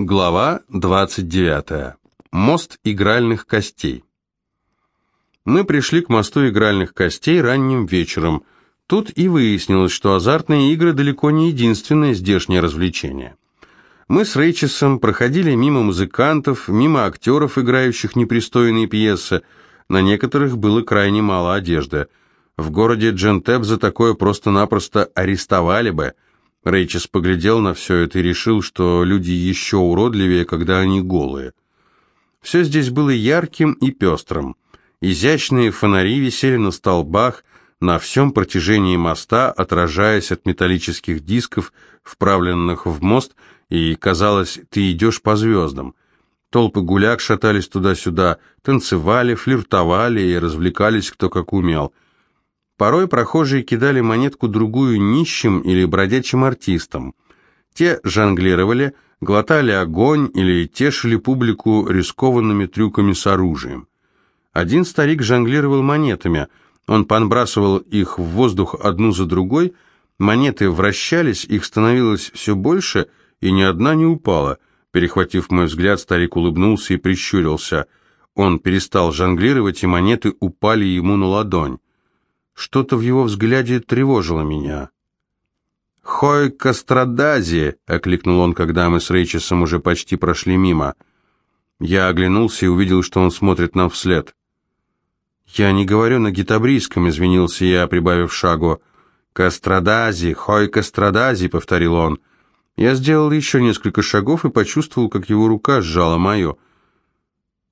Глава 29. Мост игральных костей. Мы пришли к мосту игральных костей ранним вечером. Тут и выяснилось, что азартные игры далеко не единственное здешнее развлечение. Мы с Рейчесом проходили мимо музыкантов, мимо актеров, играющих непристойные пьесы. На некоторых было крайне мало одежды. В городе Джентеп за такое просто-напросто арестовали бы – Рейчес поглядел на все это и решил, что люди еще уродливее, когда они голые. Все здесь было ярким и пестрым. Изящные фонари висели на столбах, на всем протяжении моста, отражаясь от металлических дисков, вправленных в мост, и, казалось, ты идешь по звездам. Толпы гуляк шатались туда-сюда, танцевали, флиртовали и развлекались кто как умел – Порой прохожие кидали монетку-другую нищим или бродячим артистам. Те жонглировали, глотали огонь или тешили публику рискованными трюками с оружием. Один старик жонглировал монетами, он подбрасывал их в воздух одну за другой, монеты вращались, их становилось все больше, и ни одна не упала. Перехватив мой взгляд, старик улыбнулся и прищурился. Он перестал жонглировать, и монеты упали ему на ладонь. Что-то в его взгляде тревожило меня. «Хой Кастрадази!» — окликнул он, когда мы с Рейчесом уже почти прошли мимо. Я оглянулся и увидел, что он смотрит нам вслед. «Я не говорю на гитабрийском», — извинился я, прибавив шагу. «Кастрадази! Хой Кастрадази!» — повторил он. Я сделал еще несколько шагов и почувствовал, как его рука сжала мою.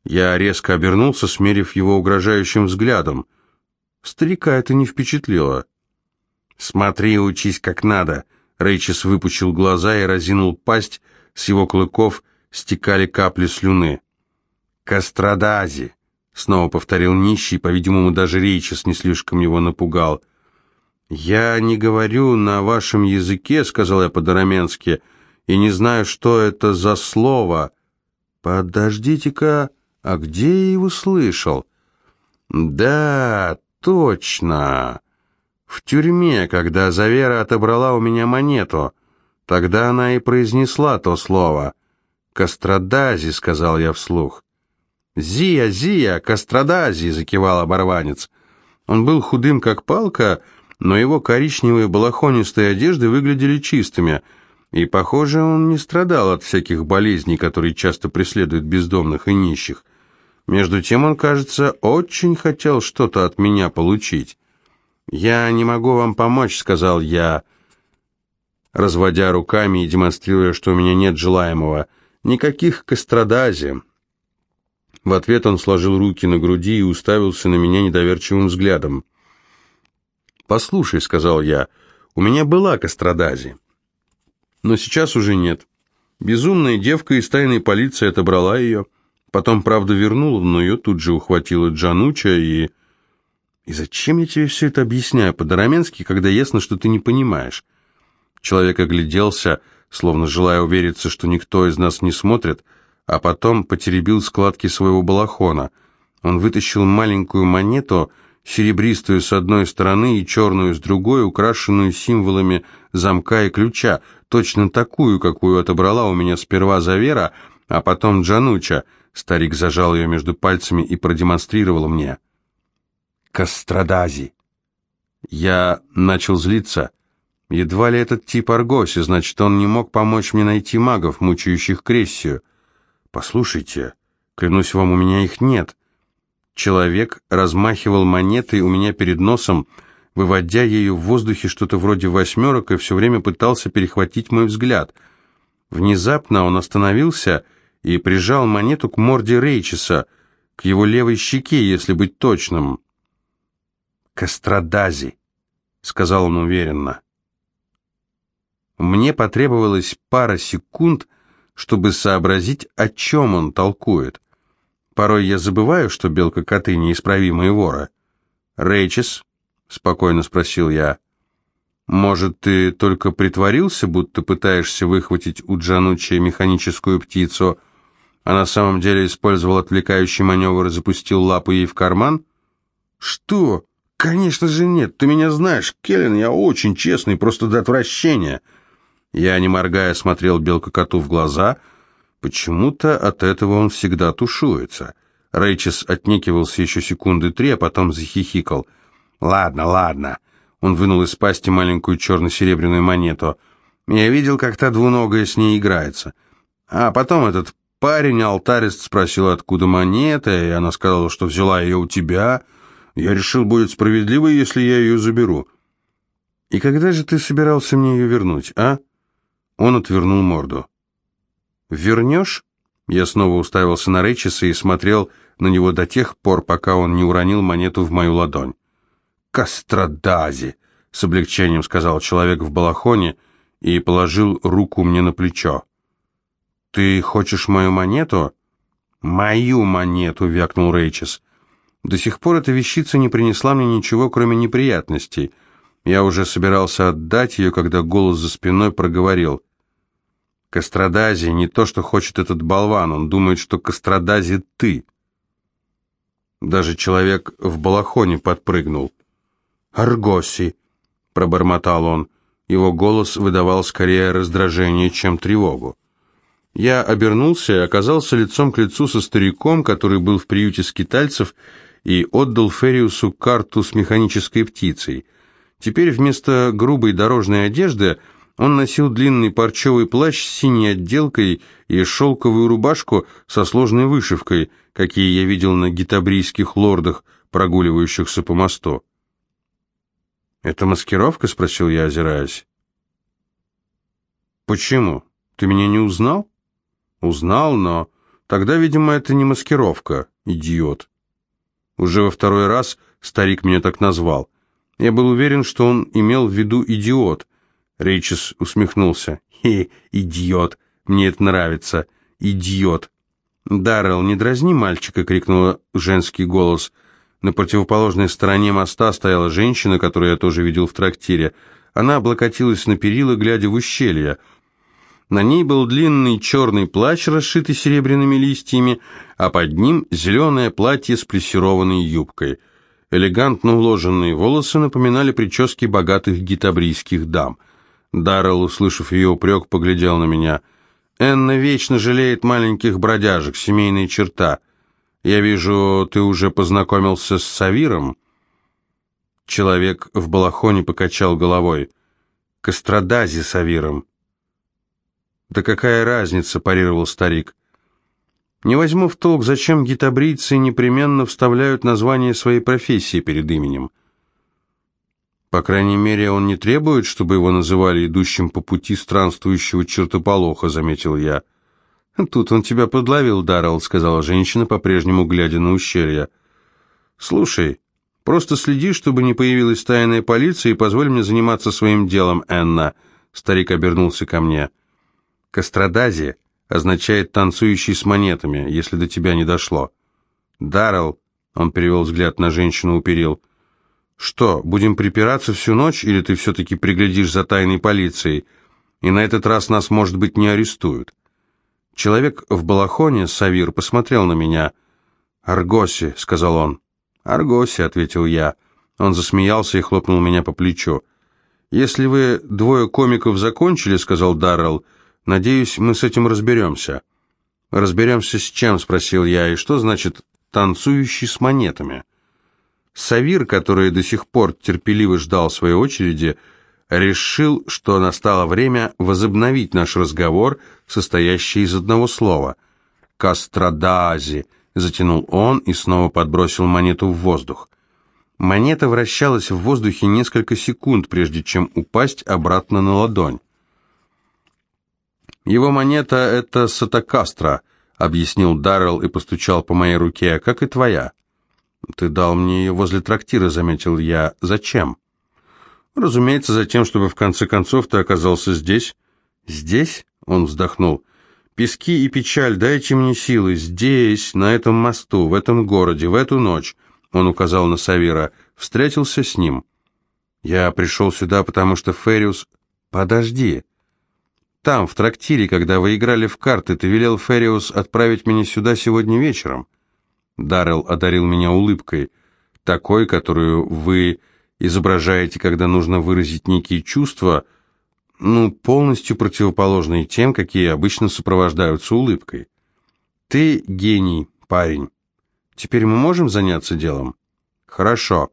Я резко обернулся, смерив его угрожающим взглядом. Старика это не впечатлило. «Смотри, учись как надо!» Рейчес выпучил глаза и разинул пасть, с его клыков стекали капли слюны. «Кастрадази!» — снова повторил нищий, по-видимому, даже Рейчес не слишком его напугал. «Я не говорю на вашем языке», — сказал я по-дараменски, — «и не знаю, что это за слово». «Подождите-ка, а где я его слышал?» «Да, Точно. В тюрьме, когда Завера отобрала у меня монету. Тогда она и произнесла то слово. «Кастрадази», — сказал я вслух. «Зия, Зия, Кастрадази», — закивал оборванец. Он был худым, как палка, но его коричневые балахонистые одежды выглядели чистыми, и, похоже, он не страдал от всяких болезней, которые часто преследуют бездомных и нищих. Между тем он, кажется, очень хотел что-то от меня получить. «Я не могу вам помочь», — сказал я, разводя руками и демонстрируя, что у меня нет желаемого. «Никаких кастрадази». В ответ он сложил руки на груди и уставился на меня недоверчивым взглядом. «Послушай», — сказал я, — «у меня была кастрадази, но сейчас уже нет. Безумная девка из тайной полиции отобрала ее». Потом, правда, вернула, но ее тут же ухватила Джануча и... И зачем я тебе все это объясняю по-дараменски, когда ясно, что ты не понимаешь? Человек огляделся, словно желая увериться, что никто из нас не смотрит, а потом потеребил складки своего балахона. Он вытащил маленькую монету, серебристую с одной стороны и черную с другой, украшенную символами замка и ключа, точно такую, какую отобрала у меня сперва Завера, а потом Джануча — Старик зажал ее между пальцами и продемонстрировал мне. «Кастрадази!» Я начал злиться. Едва ли этот тип Аргоси, значит, он не мог помочь мне найти магов, мучающих Крессию. «Послушайте, клянусь вам, у меня их нет». Человек размахивал монетой у меня перед носом, выводя ею в воздухе что-то вроде восьмерок и все время пытался перехватить мой взгляд. Внезапно он остановился и прижал монету к морде Рейчеса, к его левой щеке, если быть точным. «Кастрадази», — сказал он уверенно. Мне потребовалось пара секунд, чтобы сообразить, о чем он толкует. Порой я забываю, что белка-коты неисправимые воры. «Рейчес?» — спокойно спросил я. «Может, ты только притворился, будто пытаешься выхватить у Джанучи механическую птицу, а на самом деле использовал отвлекающий маневр и запустил лапу ей в карман? Что? Конечно же нет. Ты меня знаешь, Келлен, я очень честный, просто до отвращения. Я, не моргая, смотрел белка коту в глаза, Почему-то от этого он всегда тушуется. Рэйчес отнекивался еще секунды три, а потом захихикал. «Ладно, ладно». Он вынул из пасти маленькую черно-серебряную монету. «Я видел, как та двуногая с ней играется». А потом этот парень, алтарист, спросил, откуда монета, и она сказала, что взяла ее у тебя. Я решил, будет справедливо, если я ее заберу. «И когда же ты собирался мне ее вернуть, а?» Он отвернул морду. «Вернешь?» Я снова уставился на Рейчеса и смотрел на него до тех пор, пока он не уронил монету в мою ладонь. «Кастрадази!» — с облегчением сказал человек в балахоне и положил руку мне на плечо. «Ты хочешь мою монету?» «Мою монету!» — вякнул Рейчес. До сих пор эта вещица не принесла мне ничего, кроме неприятностей. Я уже собирался отдать ее, когда голос за спиной проговорил. Кастрадази не то, что хочет этот болван, он думает, что Кастрадази ты. Даже человек в балахоне подпрыгнул. «Аргоси!» — пробормотал он. Его голос выдавал скорее раздражение, чем тревогу. Я обернулся и оказался лицом к лицу со стариком, который был в приюте скитальцев, и отдал Фериусу карту с механической птицей. Теперь вместо грубой дорожной одежды — он носил длинный парчевый плащ с синей отделкой и шелковую рубашку со сложной вышивкой, какие я видел на гитабрийских лордах, прогуливающихся по мосту. «Это маскировка?» — спросил я, озираясь. «Почему? Ты меня не узнал?» «Узнал, но... Тогда, видимо, это не маскировка, идиот». Уже во второй раз старик меня так назвал. Я был уверен, что он имел в виду идиот — Рейчес усмехнулся. «Хе, идиот! Мне это нравится! Идиот!» «Даррелл, не дразни мальчика!» — крикнул женский голос. На противоположной стороне моста стояла женщина, которую я тоже видел в трактире. Она облокотилась на перила, глядя в ущелье. На ней был длинный черный плащ, расшитый серебряными листьями, а под ним зеленое платье с плессированной юбкой. Элегантно уложенные волосы напоминали прически богатых гитабрийских дам — Даррелл, услышав ее упрек, поглядел на меня. «Энна вечно жалеет маленьких бродяжек, семейная черта. Я вижу, ты уже познакомился с Савиром?» Человек в балахоне покачал головой. «Кастрадази Савиром». «Да какая разница?» – парировал старик. «Не возьму в толк, зачем гитабрийцы непременно вставляют название своей профессии перед именем». По крайней мере, он не требует, чтобы его называли идущим по пути странствующего чертополоха, заметил я. Тут он тебя подловил, Даррелл, сказала женщина, по-прежнему глядя на ущелье. Слушай, просто следи, чтобы не появилась тайная полиция, и позволь мне заниматься своим делом, Энна. Старик обернулся ко мне. Кастрадази означает танцующий с монетами, если до тебя не дошло. Даррелл, он перевел взгляд на женщину у перил, — «Что, будем припираться всю ночь, или ты все-таки приглядишь за тайной полицией, и на этот раз нас, может быть, не арестуют?» Человек в балахоне, Савир, посмотрел на меня. «Аргоси», — сказал он. «Аргоси», — ответил я. Он засмеялся и хлопнул меня по плечу. «Если вы двое комиков закончили», — сказал Даррелл, — «надеюсь, мы с этим разберемся». «Разберемся с чем?» — спросил я. «И что значит «танцующий с монетами»?» Савир, который до сих пор терпеливо ждал своей очереди, решил, что настало время возобновить наш разговор, состоящий из одного слова. «Кастрадази», — затянул он и снова подбросил монету в воздух. Монета вращалась в воздухе несколько секунд, прежде чем упасть обратно на ладонь. «Его монета — это Сатакастра», — объяснил Даррелл и постучал по моей руке, — «как и твоя». «Ты дал мне ее возле трактира», — заметил я. «Зачем?» «Разумеется, за тем, чтобы в конце концов ты оказался здесь». «Здесь?» — он вздохнул. «Пески и печаль, дайте мне силы. Здесь, на этом мосту, в этом городе, в эту ночь». Он указал на Савира. «Встретился с ним». «Я пришел сюда, потому что Фериус...» «Подожди». «Там, в трактире, когда вы играли в карты, ты велел Фериус отправить меня сюда сегодня вечером». Даррелл одарил меня улыбкой, такой, которую вы изображаете, когда нужно выразить некие чувства, ну, полностью противоположные тем, какие обычно сопровождаются улыбкой. Ты гений, парень. Теперь мы можем заняться делом? Хорошо.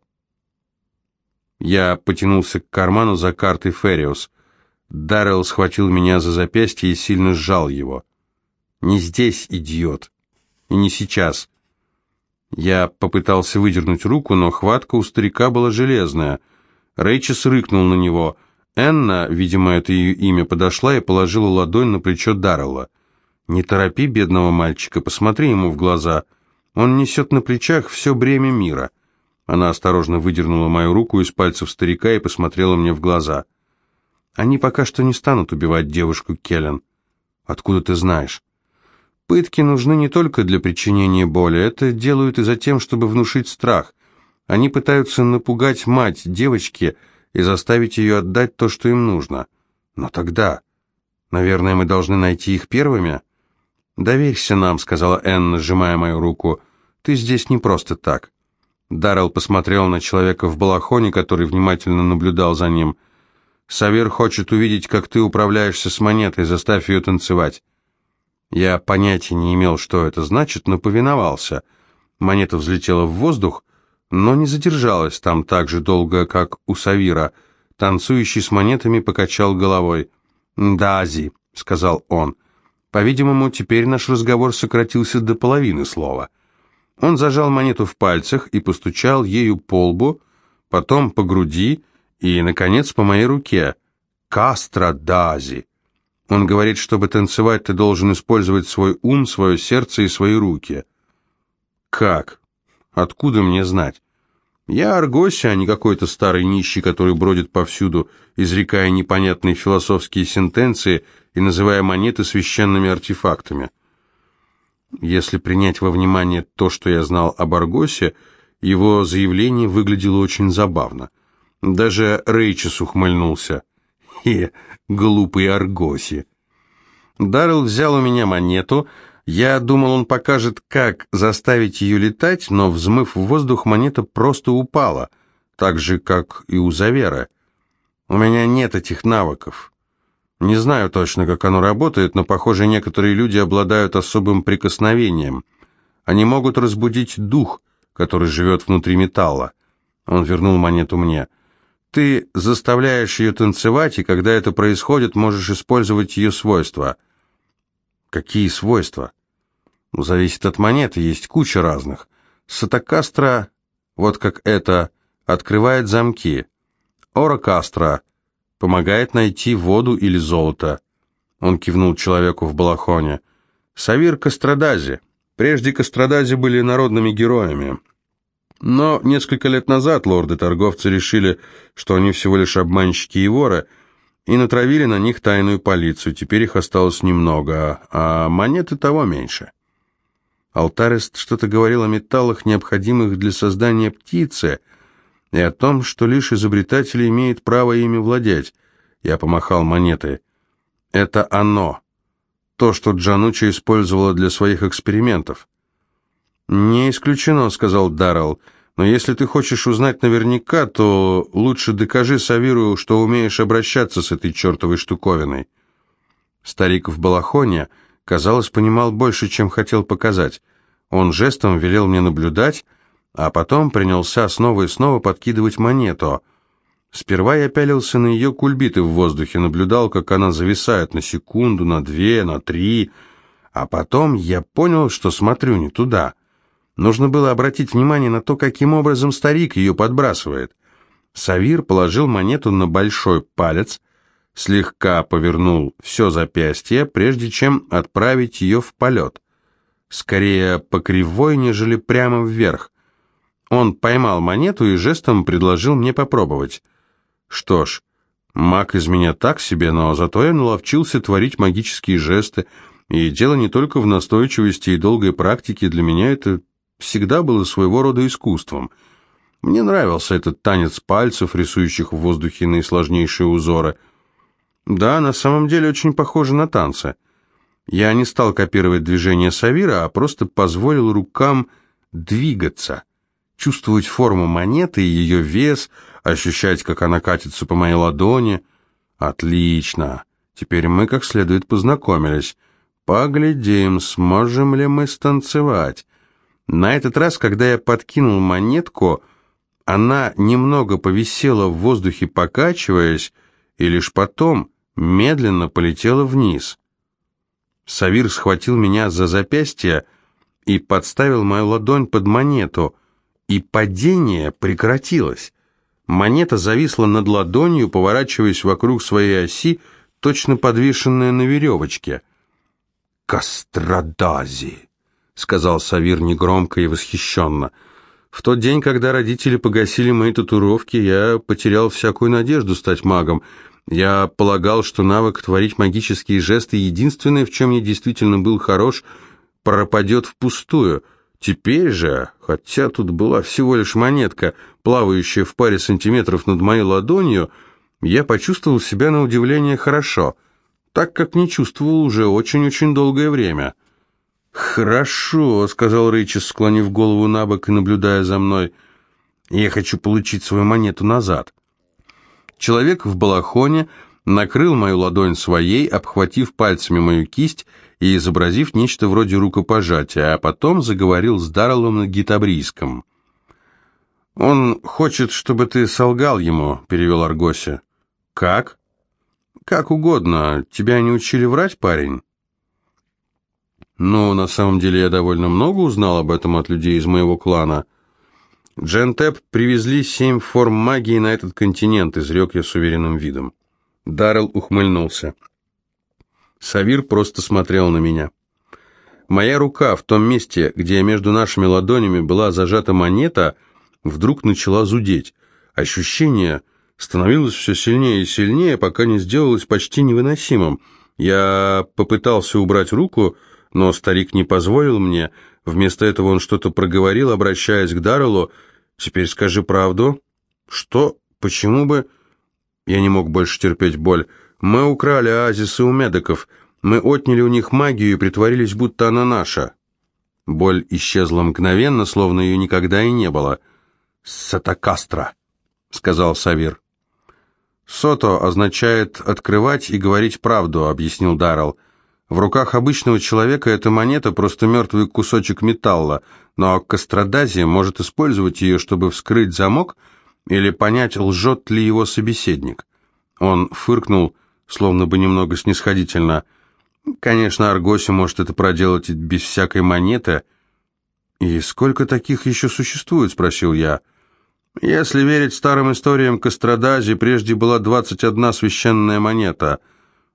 Я потянулся к карману за картой Фериус. Даррелл схватил меня за запястье и сильно сжал его. «Не здесь, идиот. И не сейчас». Я попытался выдернуть руку, но хватка у старика была железная. Рейчес рыкнул на него. Энна, видимо, это ее имя, подошла и положила ладонь на плечо Даррелла. «Не торопи бедного мальчика, посмотри ему в глаза. Он несет на плечах все бремя мира». Она осторожно выдернула мою руку из пальцев старика и посмотрела мне в глаза. «Они пока что не станут убивать девушку Келлен. Откуда ты знаешь?» «Пытки нужны не только для причинения боли, это делают и за тем, чтобы внушить страх. Они пытаются напугать мать девочки и заставить ее отдать то, что им нужно. Но тогда, наверное, мы должны найти их первыми?» «Доверься нам», — сказала Энн, сжимая мою руку. «Ты здесь не просто так». Даррелл посмотрел на человека в балахоне, который внимательно наблюдал за ним. «Савир хочет увидеть, как ты управляешься с монетой, заставь ее танцевать». Я понятия не имел, что это значит, но повиновался. Монета взлетела в воздух, но не задержалась там так же долго, как у Савира. Танцующий с монетами покачал головой. «Дази», — сказал он. По-видимому, теперь наш разговор сократился до половины слова. Он зажал монету в пальцах и постучал ею по лбу, потом по груди и, наконец, по моей руке. «Кастра Дази!» Он говорит, чтобы танцевать, ты должен использовать свой ум, свое сердце и свои руки. Как? Откуда мне знать? Я Аргося, а не какой-то старый нищий, который бродит повсюду, изрекая непонятные философские сентенции и называя монеты священными артефактами. Если принять во внимание то, что я знал об Аргосе, его заявление выглядело очень забавно. Даже Рейчес ухмыльнулся. «Хе, глупый Аргоси!» Даррелл взял у меня монету. Я думал, он покажет, как заставить ее летать, но, взмыв в воздух, монета просто упала, так же, как и у Завера. У меня нет этих навыков. Не знаю точно, как оно работает, но, похоже, некоторые люди обладают особым прикосновением. Они могут разбудить дух, который живет внутри металла. Он вернул монету мне. Ты заставляешь ее танцевать, и когда это происходит, можешь использовать ее свойства. Какие свойства? Ну, зависит от монеты, есть куча разных. Сатокастра, вот как это, открывает замки. Орокастра Помогает найти воду или золото. Он кивнул человеку в балахоне. Савир Кастрадази. Прежде Кастрадази были народными героями. Но несколько лет назад лорды-торговцы решили, что они всего лишь обманщики и воры, и натравили на них тайную полицию. Теперь их осталось немного, а монеты того меньше. Алтарест что-то говорил о металлах, необходимых для создания птицы — и о том, что лишь изобретатель имеет право ими владеть. Я помахал монетой. Это оно. То, что Джанучи использовала для своих экспериментов. «Не исключено», — сказал Даррелл. «Но если ты хочешь узнать наверняка, то лучше докажи Савиру, что умеешь обращаться с этой чертовой штуковиной». Старик в балахоне, казалось, понимал больше, чем хотел показать. Он жестом велел мне наблюдать, а потом принялся снова и снова подкидывать монету. Сперва я пялился на ее кульбиты в воздухе, наблюдал, как она зависает на секунду, на две, на три, а потом я понял, что смотрю не туда. Нужно было обратить внимание на то, каким образом старик ее подбрасывает. Савир положил монету на большой палец, слегка повернул все запястье, прежде чем отправить ее в полет. Скорее по кривой, нежели прямо вверх. Он поймал монету и жестом предложил мне попробовать. Что ж, маг из меня так себе, но зато я наловчился творить магические жесты, и дело не только в настойчивости и долгой практике, для меня это всегда было своего рода искусством. Мне нравился этот танец пальцев, рисующих в воздухе наисложнейшие узоры. Да, на самом деле очень похоже на танцы. Я не стал копировать движения Савира, а просто позволил рукам двигаться — чувствовать форму монеты и ее вес, ощущать, как она катится по моей ладони. Отлично. Теперь мы как следует познакомились. Поглядим, сможем ли мы станцевать. На этот раз, когда я подкинул монетку, она немного повисела в воздухе, покачиваясь, и лишь потом медленно полетела вниз. Савир схватил меня за запястье и подставил мою ладонь под монету, и падение прекратилось. Монета зависла над ладонью, поворачиваясь вокруг своей оси, точно подвешенная на веревочке. «Кастрадази!» — сказал Савир негромко и восхищенно. «В тот день, когда родители погасили мои татуировки, я потерял всякую надежду стать магом. Я полагал, что навык творить магические жесты, единственное, в чем я действительно был хорош, пропадет впустую. Теперь же, хотя тут была всего лишь монетка, плавающая в паре сантиметров над моей ладонью, я почувствовал себя на удивление хорошо, так как не чувствовал уже очень-очень долгое время». «Хорошо», — сказал Рэйчес, склонив голову на бок и наблюдая за мной. «Я хочу получить свою монету назад». Человек в балахоне накрыл мою ладонь своей, обхватив пальцами мою кисть и изобразив нечто вроде рукопожатия, а потом заговорил с Дарлом на гитабрийском. «Он хочет, чтобы ты солгал ему», — перевел Аргоси. «Как?» «Как угодно. Тебя не учили врать, парень?» Но на самом деле я довольно много узнал об этом от людей из моего клана. Джентеп привезли семь форм магии на этот континент, изрек я с уверенным видом. Даррелл ухмыльнулся. Савир просто смотрел на меня. Моя рука в том месте, где между нашими ладонями была зажата монета, вдруг начала зудеть. Ощущение становилось все сильнее и сильнее, пока не сделалось почти невыносимым. Я попытался убрать руку, но старик не позволил мне. Вместо этого он что-то проговорил, обращаясь к Дарреллу. «Теперь скажи правду». «Что? Почему бы...» Я не мог больше терпеть боль. «Мы украли оазисы у медиков. Мы отняли у них магию и притворились, будто она наша». Боль исчезла мгновенно, словно ее никогда и не было. «Сатакастра», — сказал Савир. «Сото означает «открывать и говорить правду», — объяснил Даррелл. В руках обычного человека эта монета просто мертвый кусочек металла, но Кастрадази может использовать ее, чтобы вскрыть замок или понять, лжет ли его собеседник. Он фыркнул, словно бы немного снисходительно. Конечно, Аргоси может это проделать без всякой монеты. «И сколько таких еще существует?» — спросил я. «Если верить старым историям Кастрадази, прежде была 21 священная монета —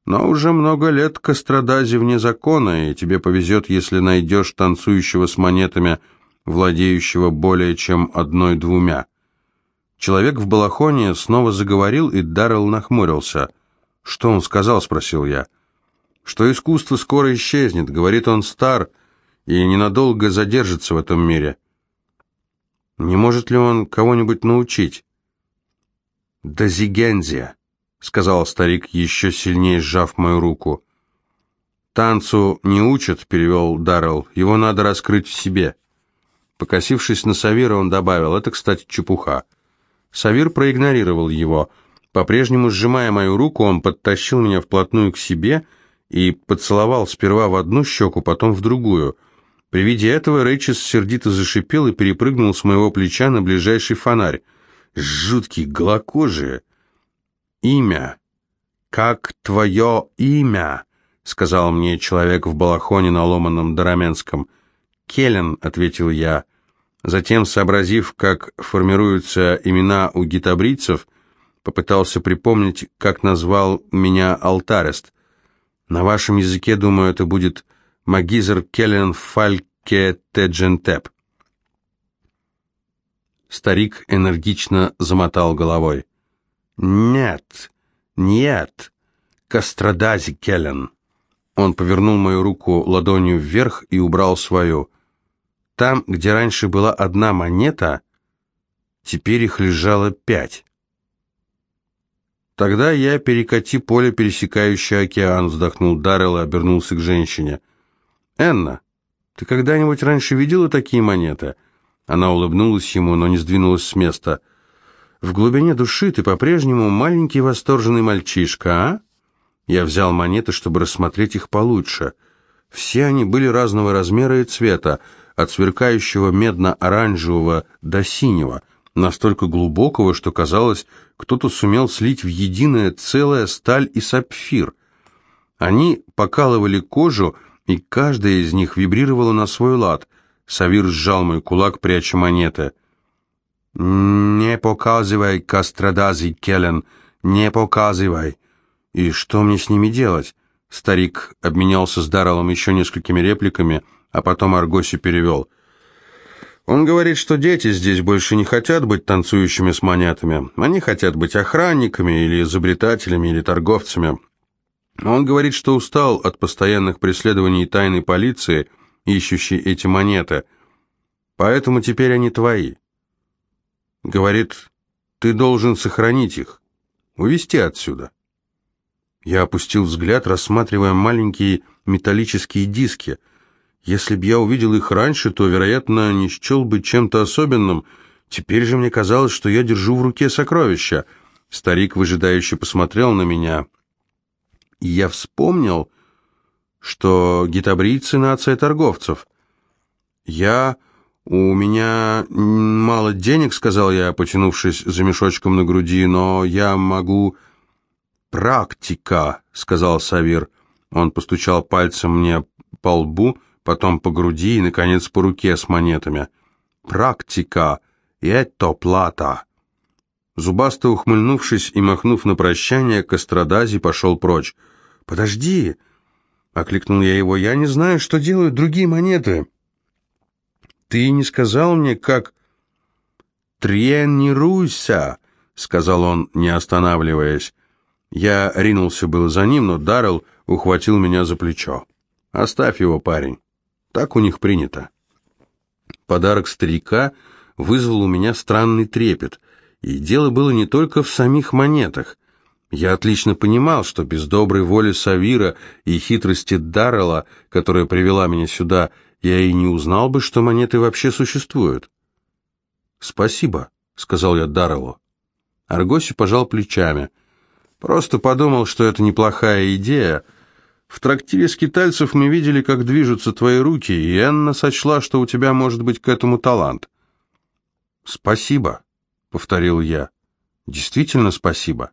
но уже много лет Кастрадази вне закона, и тебе повезет, если найдешь танцующего с монетами, владеющего более чем одной-двумя. Человек в балахоне снова заговорил, и Даррелл нахмурился. «Что он сказал?» — спросил я. «Что искусство скоро исчезнет. Говорит, он стар и ненадолго задержится в этом мире. Не может ли он кого-нибудь научить?» «Дазигензия», — сказал старик, еще сильнее сжав мою руку. «Танцу не учат», — перевел Даррелл, — «его надо раскрыть в себе». Покосившись на Савира, он добавил, «это, кстати, чепуха». Савир проигнорировал его. По-прежнему сжимая мою руку, он подтащил меня вплотную к себе и поцеловал сперва в одну щеку, потом в другую. При виде этого Рэйчес сердито зашипел и перепрыгнул с моего плеча на ближайший фонарь. «Жуткий, голокожие!» Имя. Как твое имя?» — сказал мне человек в балахоне на ломаном дараменском. «Келлен», — ответил я. Затем, сообразив, как формируются имена у гитабрийцев, попытался припомнить, как назвал меня Алтарест. На вашем языке, думаю, это будет Магизер Келлен Фальке Теджентеп. Старик энергично замотал головой. «Нет, нет, Кастрадази Келлен». Он повернул мою руку ладонью вверх и убрал свою. Там, где раньше была одна монета, теперь их лежало пять. «Тогда я перекати поле, пересекающее океан», — вздохнул Даррелл и обернулся к женщине. «Энна, ты когда-нибудь раньше видела такие монеты?» Она улыбнулась ему, но не сдвинулась с места. В глубине души ты по-прежнему маленький восторженный мальчишка, а? Я взял монеты, чтобы рассмотреть их получше. Все они были разного размера и цвета, от сверкающего медно-оранжевого до синего, настолько глубокого, что казалось, кто-то сумел слить в единое целое сталь и сапфир. Они покалывали кожу, и каждая из них вибрировала на свой лад. Савир сжал мой кулак, пряча монеты. «Не показывай, Кастрадази Келлен, не показывай!» «И что мне с ними делать?» Старик обменялся с Дарреллом еще несколькими репликами, а потом Аргоси перевел. «Он говорит, что дети здесь больше не хотят быть танцующими с монетами. Они хотят быть охранниками или изобретателями или торговцами. Он говорит, что устал от постоянных преследований тайной полиции, ищущей эти монеты. Поэтому теперь они твои. Говорит, ты должен сохранить их, увести отсюда». Я опустил взгляд, рассматривая маленькие металлические диски. Если б я увидел их раньше, то, вероятно, не счел бы чем-то особенным. Теперь же мне казалось, что я держу в руке сокровища. Старик выжидающе посмотрел на меня. И я вспомнил, что гитабрийцы — нация торговцев. Я... «У меня мало денег», — сказал я, потянувшись за мешочком на груди, «но я могу...» «Практика», — сказал Савир. Он постучал пальцем мне по лбу, потом по груди и, наконец, по руке с монетами. «Практика, это плата». Зубасто ухмыльнувшись и махнув на прощание, Кострадази пошел прочь. «Подожди!» — окликнул я его. «Я не знаю, что делают другие монеты». «Ты не сказал мне, как...» «Тренируйся!» — сказал он, не останавливаясь. Я ринулся было за ним, но Даррелл ухватил меня за плечо. «Оставь его, парень. Так у них принято». Подарок старика вызвал у меня странный трепет, и дело было не только в самих монетах. Я отлично понимал, что без доброй воли Савира и хитрости Даррелла, которая привела меня сюда, я и не узнал бы, что монеты вообще существуют. «Спасибо», — сказал я Дарреллу. Аргоси пожал плечами — Просто подумал, что это неплохая идея. В трактире скитальцев мы видели, как движутся твои руки, и Энна сочла, что у тебя может быть к этому талант. «Спасибо», — повторил я. «Действительно спасибо.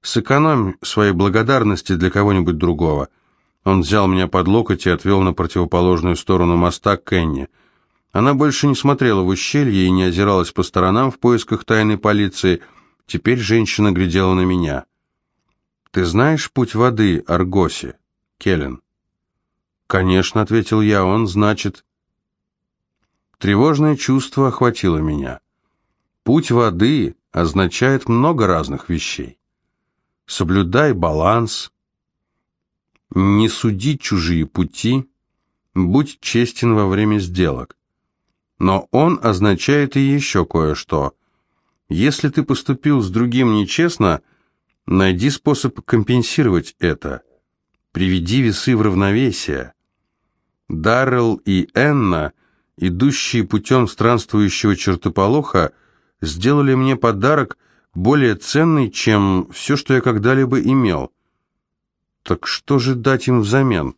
Сэкономь свои благодарности для кого-нибудь другого». Он взял меня под локоть и отвел на противоположную сторону моста к Энне. Она больше не смотрела в ущелье и не озиралась по сторонам в поисках тайной полиции. Теперь женщина глядела на меня. «Ты знаешь путь воды, Аргоси, Келлен?» «Конечно», — ответил я, — «он значит...» Тревожное чувство охватило меня. Путь воды означает много разных вещей. Соблюдай баланс, не суди чужие пути, будь честен во время сделок. Но он означает и еще кое-что. Если ты поступил с другим нечестно, Найди способ компенсировать это. Приведи весы в равновесие. Даррелл и Энна, идущие путем странствующего чертополоха, сделали мне подарок более ценный, чем все, что я когда-либо имел. Так что же дать им взамен?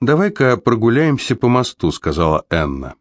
«Давай-ка прогуляемся по мосту», — сказала Энна.